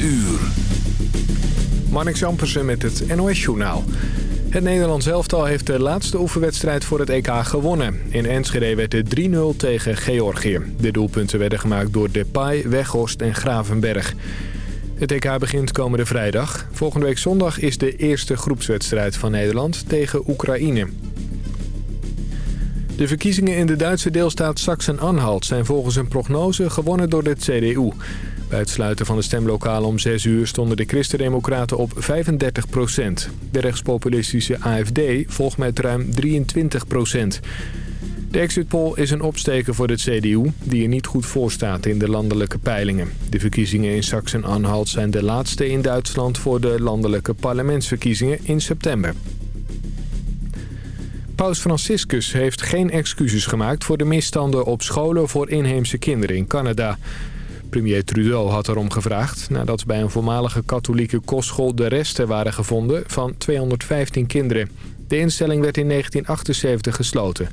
uur. Jampersen met het NOS-journaal. Het Nederlands elftal heeft de laatste oefenwedstrijd voor het EK gewonnen. In Enschede werd het 3-0 tegen Georgië. De doelpunten werden gemaakt door Depay, Weghorst en Gravenberg. Het EK begint komende vrijdag. Volgende week zondag is de eerste groepswedstrijd van Nederland tegen Oekraïne. De verkiezingen in de Duitse deelstaat Sachsen-Anhalt zijn volgens een prognose gewonnen door de CDU. Bij het sluiten van de stemlokalen om 6 uur stonden de christendemocraten op 35 procent. De rechtspopulistische AFD volgt met ruim 23 procent. De exit poll is een opsteken voor de CDU, die er niet goed voor staat in de landelijke peilingen. De verkiezingen in Sachsen-Anhalt zijn de laatste in Duitsland voor de landelijke parlementsverkiezingen in september. Paus Franciscus heeft geen excuses gemaakt voor de misstanden op scholen voor inheemse kinderen in Canada. Premier Trudeau had erom gevraagd nadat bij een voormalige katholieke kostschool de resten waren gevonden van 215 kinderen. De instelling werd in 1978 gesloten.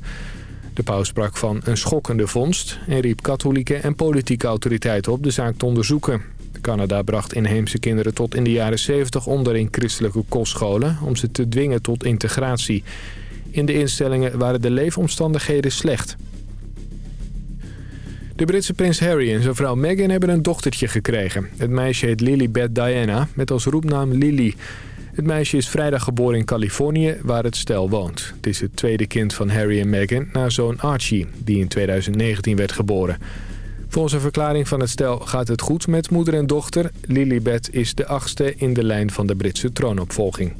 De paus sprak van een schokkende vondst en riep katholieke en politieke autoriteiten op de zaak te onderzoeken. Canada bracht inheemse kinderen tot in de jaren 70 onder in christelijke kostscholen om ze te dwingen tot integratie. In de instellingen waren de leefomstandigheden slecht. De Britse prins Harry en zijn vrouw Meghan hebben een dochtertje gekregen. Het meisje heet Lilibet Diana, met als roepnaam Lily. Het meisje is vrijdag geboren in Californië, waar het stel woont. Het is het tweede kind van Harry en Meghan na zoon Archie, die in 2019 werd geboren. Volgens een verklaring van het stel gaat het goed met moeder en dochter. Lilibet is de achtste in de lijn van de Britse troonopvolging.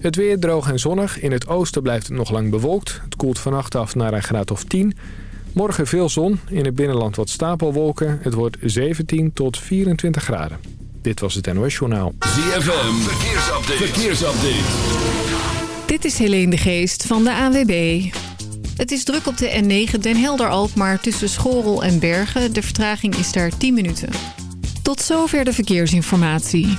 Het weer droog en zonnig. In het oosten blijft het nog lang bewolkt. Het koelt vannacht af naar een graad of 10. Morgen veel zon, in het binnenland wat stapelwolken. Het wordt 17 tot 24 graden. Dit was het NOS Journaal. ZFM, verkeersupdate. verkeersupdate. Dit is Helene de Geest van de AWB. Het is druk op de N9 Den Helder-Alkmaar tussen Schorel en Bergen. De vertraging is daar 10 minuten. Tot zover de verkeersinformatie.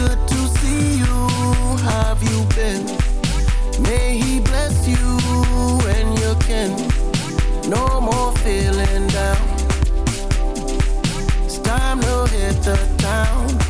Good to see you, have you been? May he bless you and your kin. No more feeling down. It's time to hit the town.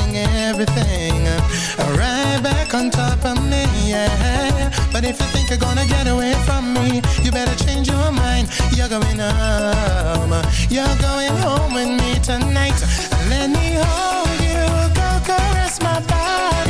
smashing everything. Right back on top of me, yeah. But if you think you're gonna get away from me You better change your mind. You're going home. You're going home with me tonight. Let me hold you, go caress my body.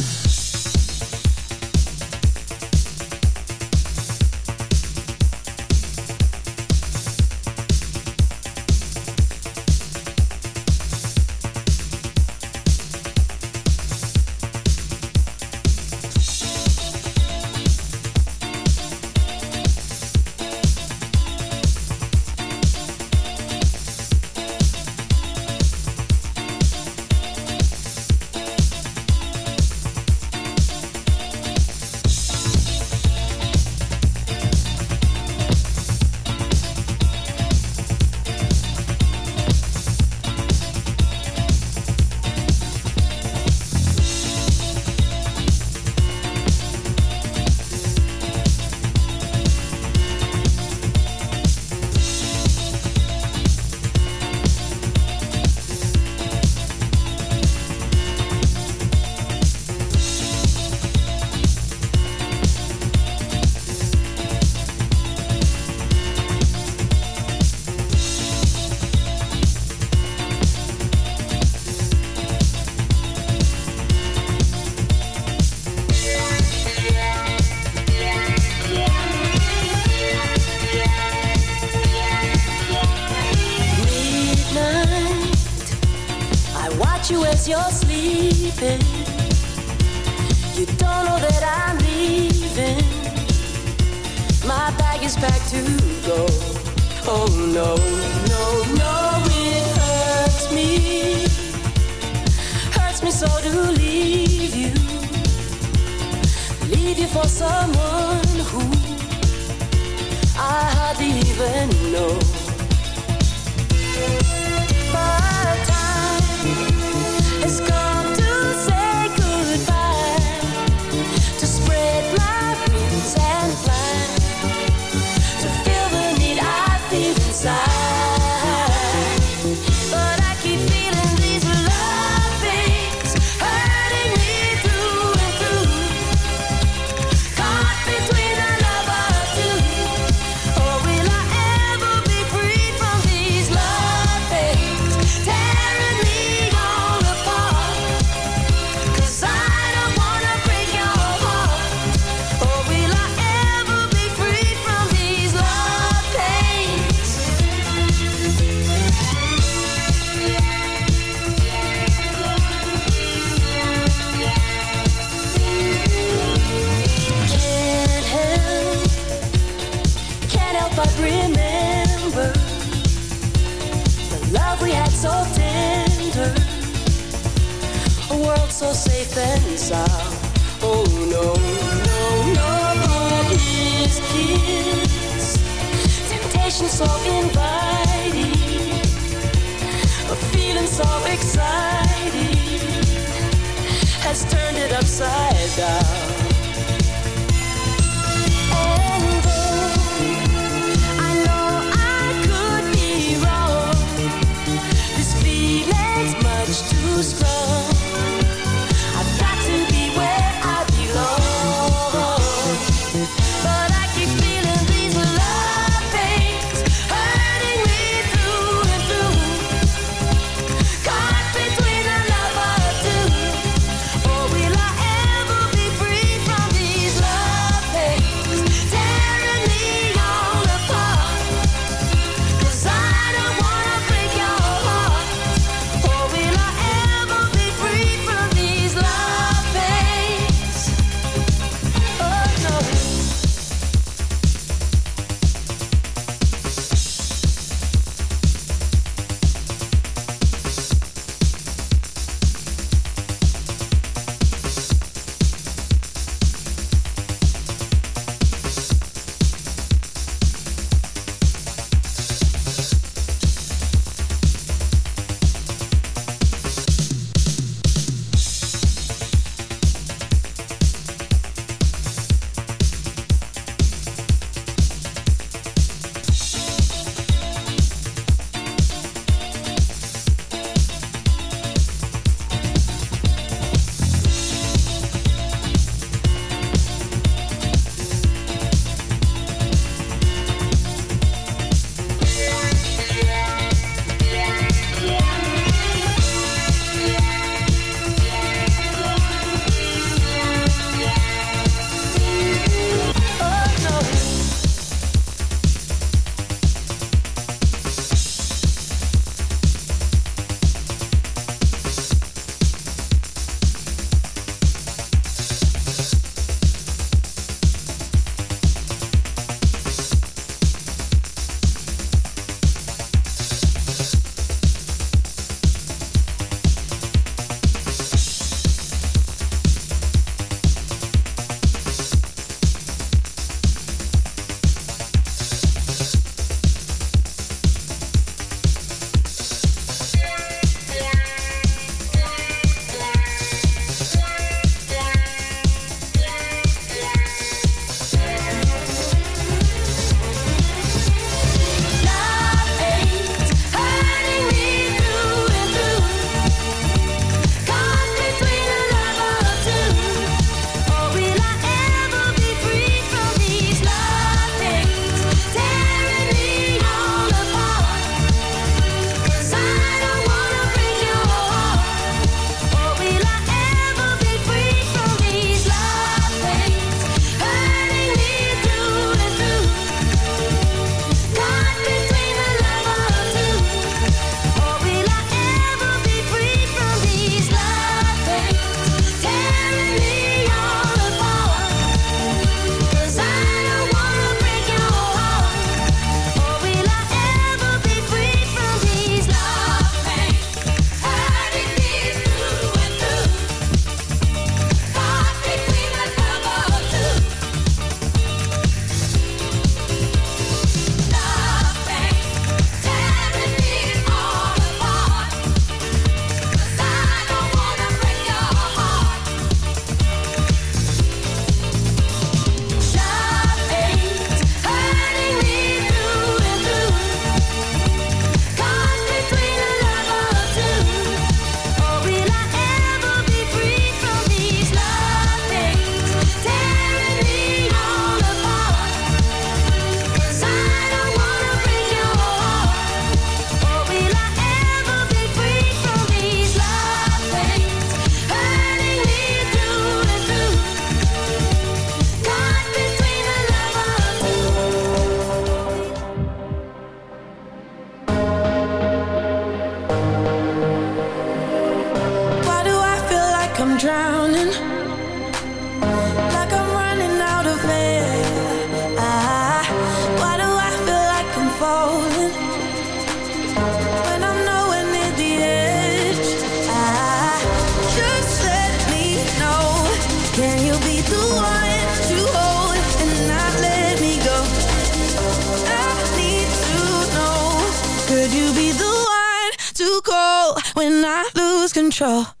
too cold when I lose control.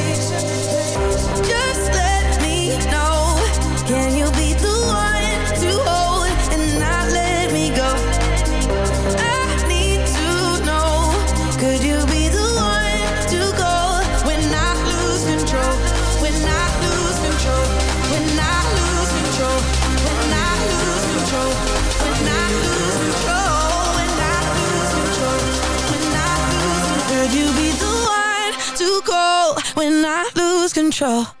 control.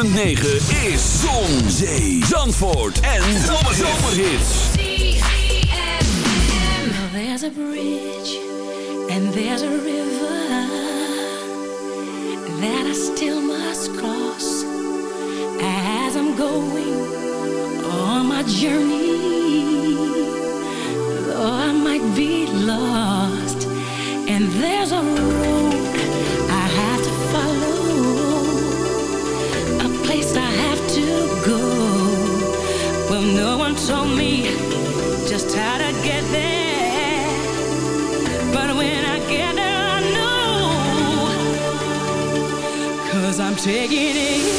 106.9 is Zon, Zee, Zandvoort en Zomerhits. Well, there's a bridge and there's a river that I still must cross as I'm going on my journey. Though I might be lost and there's a take it in.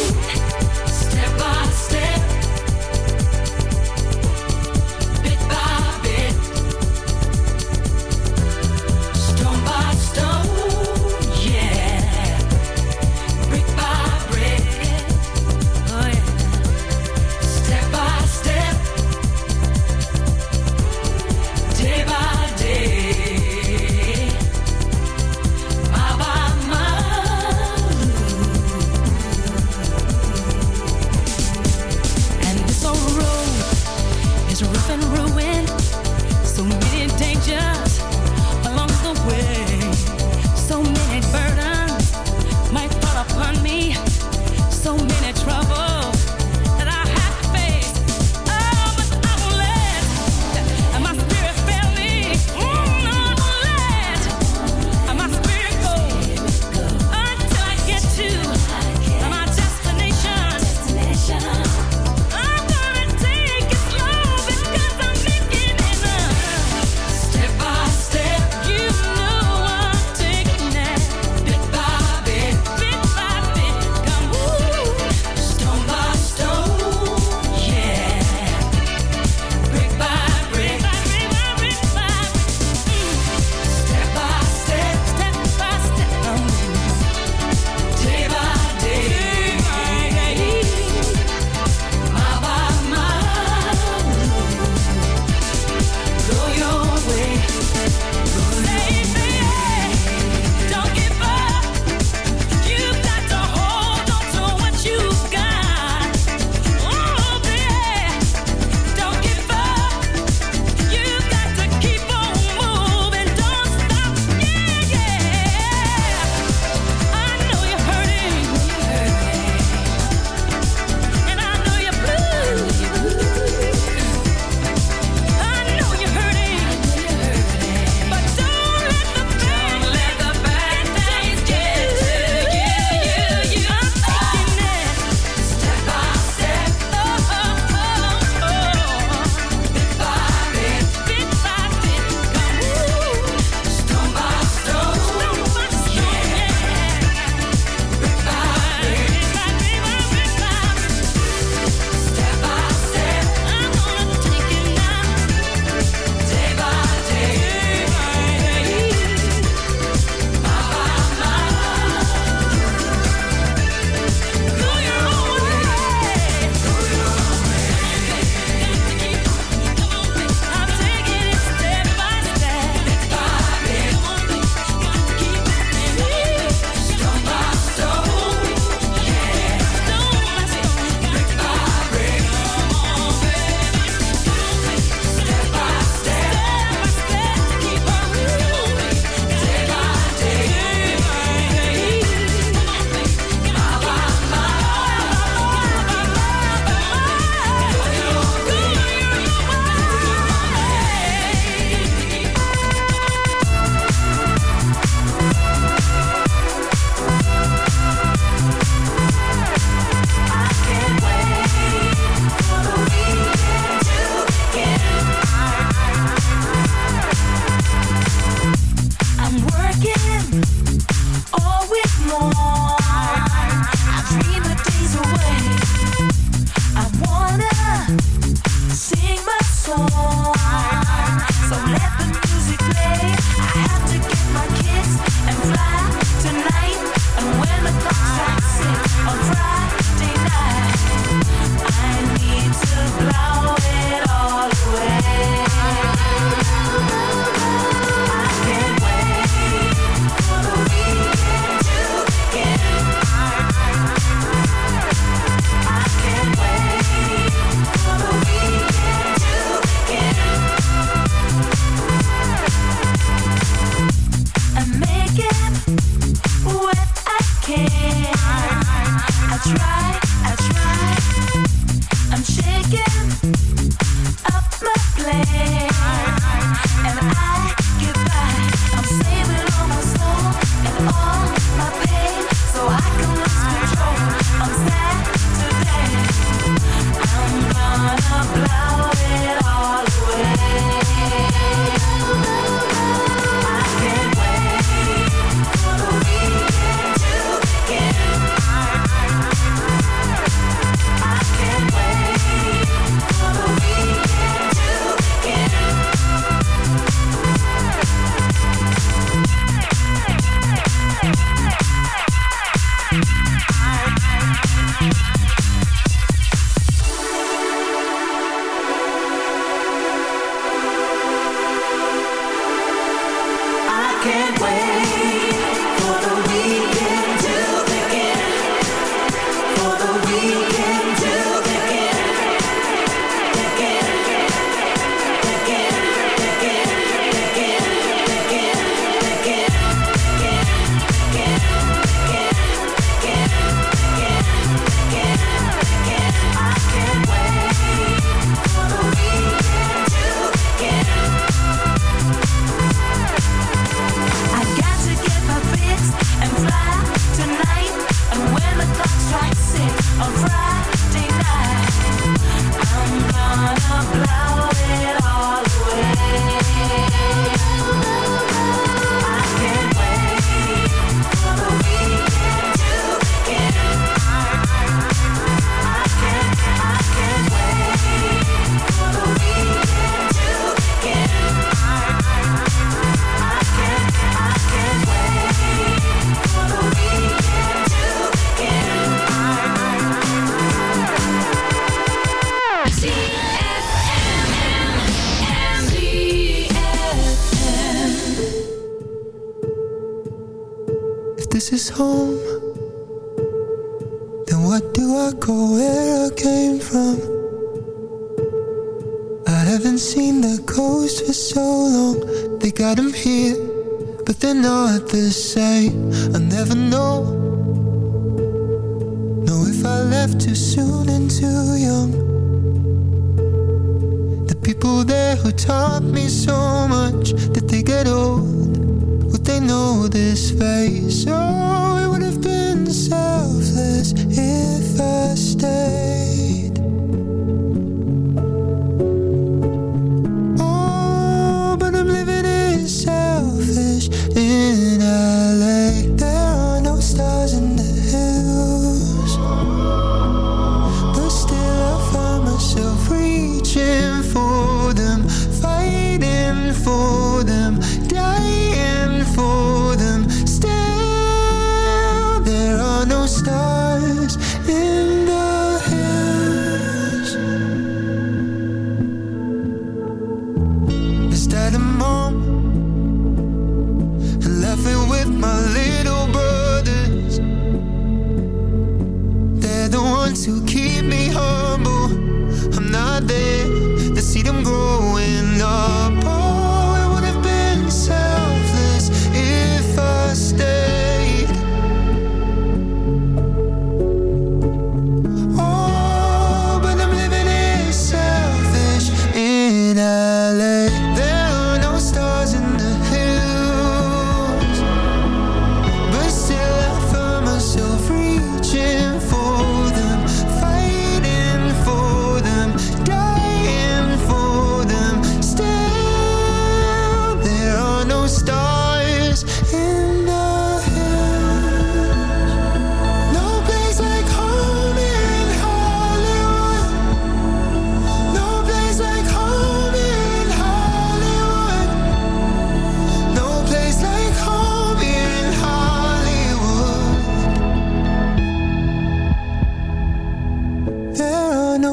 this face. Oh.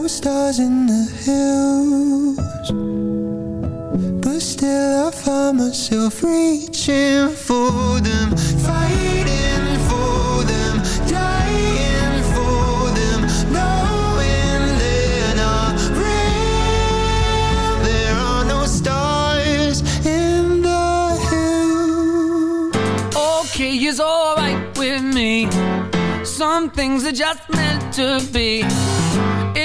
Stars in the hills. But still I find myself reaching for them Fighting for them Dying for them Knowing they're not real. There are no stars in the hills. Okay it's alright with me. Some things are just meant to be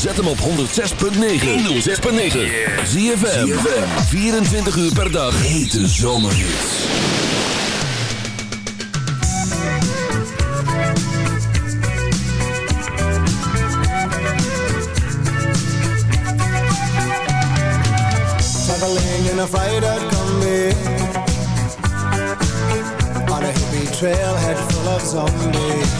Zet hem op 106.9. 106.9. Zie je 24 uur per dag. Hete zomerhits. Traveling in a fried-out combi On a hippie trailhead full of zombies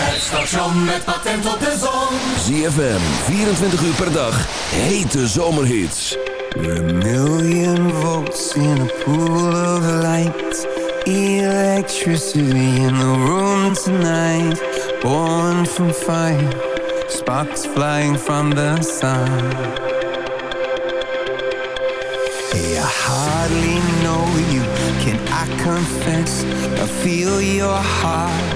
Het station met patent op de zon. ZFM, 24 uur per dag. Hete zomerhits. We're a million volts in a pool of light. Electricity in the room tonight. Born from fire, sparks flying from the sun. Hey, I hardly know you, can I confess? I feel your heart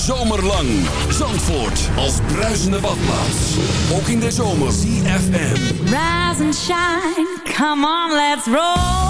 zomerlang. Zandvoort als bruisende badplaats. Ook in de zomer. CFM. Rise and shine, come on, let's roll.